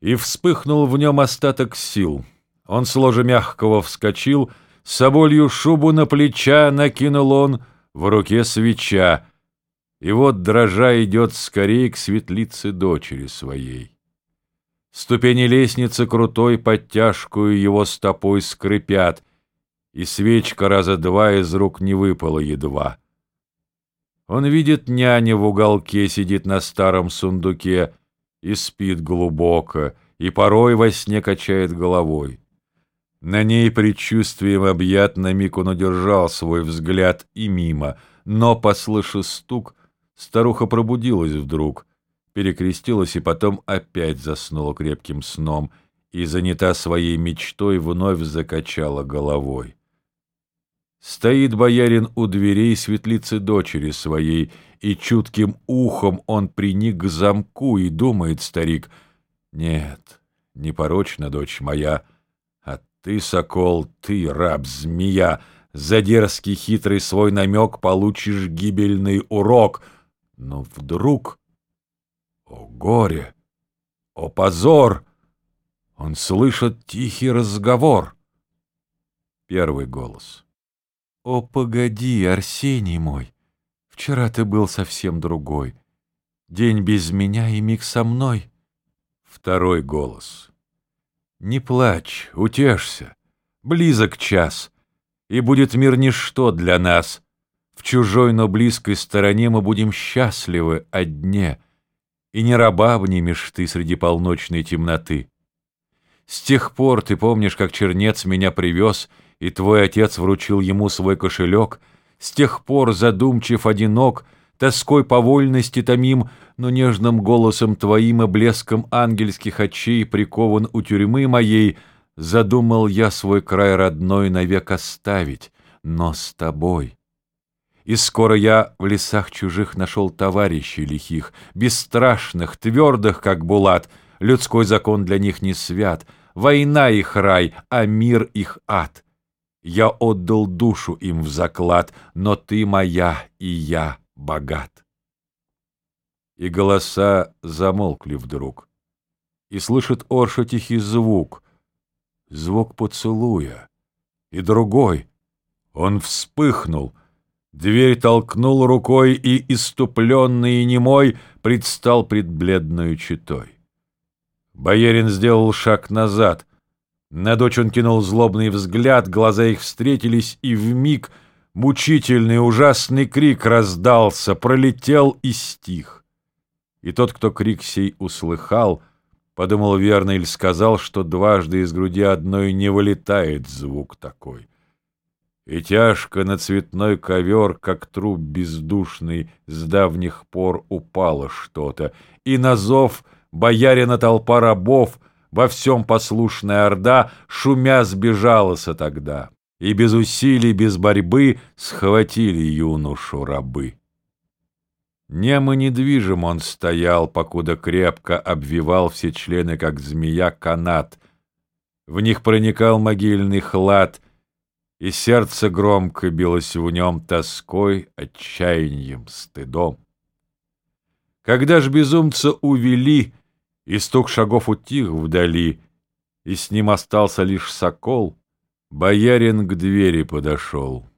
И вспыхнул в нем остаток сил. Он с ложа мягкого вскочил, соболью шубу на плеча накинул он, в руке свеча, и вот, дрожа, идет скорей к светлице дочери своей. Ступени лестницы крутой под тяжкую его стопой скрипят, и свечка раза два из рук не выпала едва. Он видит няня в уголке, сидит на старом сундуке и спит глубоко, и порой во сне качает головой. На ней предчувствием объят на миг он удержал свой взгляд и мимо, но, послыша стук, старуха пробудилась вдруг, перекрестилась и потом опять заснула крепким сном и, занята своей мечтой, вновь закачала головой. Стоит боярин у дверей светлицы дочери своей, и чутким ухом он приник к замку, и думает старик, «Нет, непорочна, дочь моя, а ты, сокол, ты, раб-змея, за дерзкий хитрый свой намек получишь гибельный урок». Но вдруг, о горе, о позор, он слышит тихий разговор. Первый голос — «О, погоди, Арсений мой, вчера ты был совсем другой. День без меня и миг со мной». Второй голос. «Не плачь, утешься, близок час, и будет мир ничто для нас. В чужой, но близкой стороне мы будем счастливы о дне, и не раба обнимешь ты среди полночной темноты. С тех пор ты помнишь, как чернец меня привез — и твой отец вручил ему свой кошелек, с тех пор задумчив, одинок, тоской по вольности томим, но нежным голосом твоим и блеском ангельских очей прикован у тюрьмы моей, задумал я свой край родной навек оставить, но с тобой. И скоро я в лесах чужих нашел товарищей лихих, бесстрашных, твердых, как булат, людской закон для них не свят, война их рай, а мир их ад. Я отдал душу им в заклад, но ты моя, и я богат. И голоса замолкли вдруг. И слышит Орша тихий звук, звук поцелуя. И другой. Он вспыхнул, дверь толкнул рукой, и, иступленный и немой, предстал пред бледную читой. Боярин сделал шаг назад, на дочь он кинул злобный взгляд, глаза их встретились, и вмиг мучительный ужасный крик раздался, пролетел и стих. И тот, кто крик сей услыхал, подумал верно или сказал, что дважды из груди одной не вылетает звук такой. И тяжко на цветной ковер, как труп бездушный, с давних пор упало что-то, и на зов боярина толпа рабов — во всем послушная орда, шумя сбежалась тогда, и без усилий, без борьбы схватили юношу рабы. Немо недвижим он стоял, покуда крепко обвивал все члены, как змея, канат. В них проникал могильный хлад, и сердце громко билось в нем тоской, отчаянием, стыдом. Когда ж безумца увели, и стук шагов утих вдали, и с ним остался лишь сокол. Боярин к двери подошел.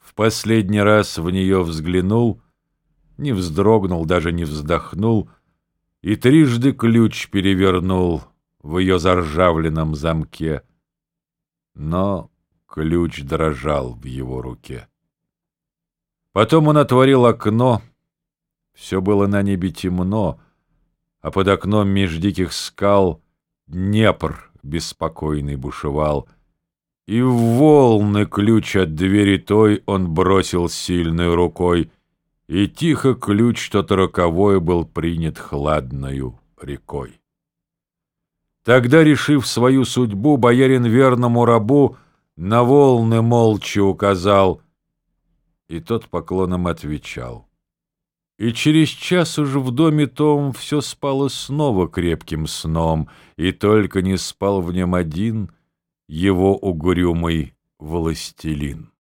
В последний раз в нее взглянул, не вздрогнул, даже не вздохнул, и трижды ключ перевернул в ее заржавленном замке. Но ключ дрожал в его руке. Потом он отворил окно, все было на небе темно, а под окном меж диких скал Днепр беспокойный бушевал, и в волны ключ от двери той он бросил сильной рукой, и тихо ключ тот роковой был принят хладною рекой. Тогда, решив свою судьбу, боярин верному рабу на волны молча указал, и тот поклоном отвечал — и через час уже в доме том все спало снова крепким сном, и только не спал в нем один его угрюмый властелин.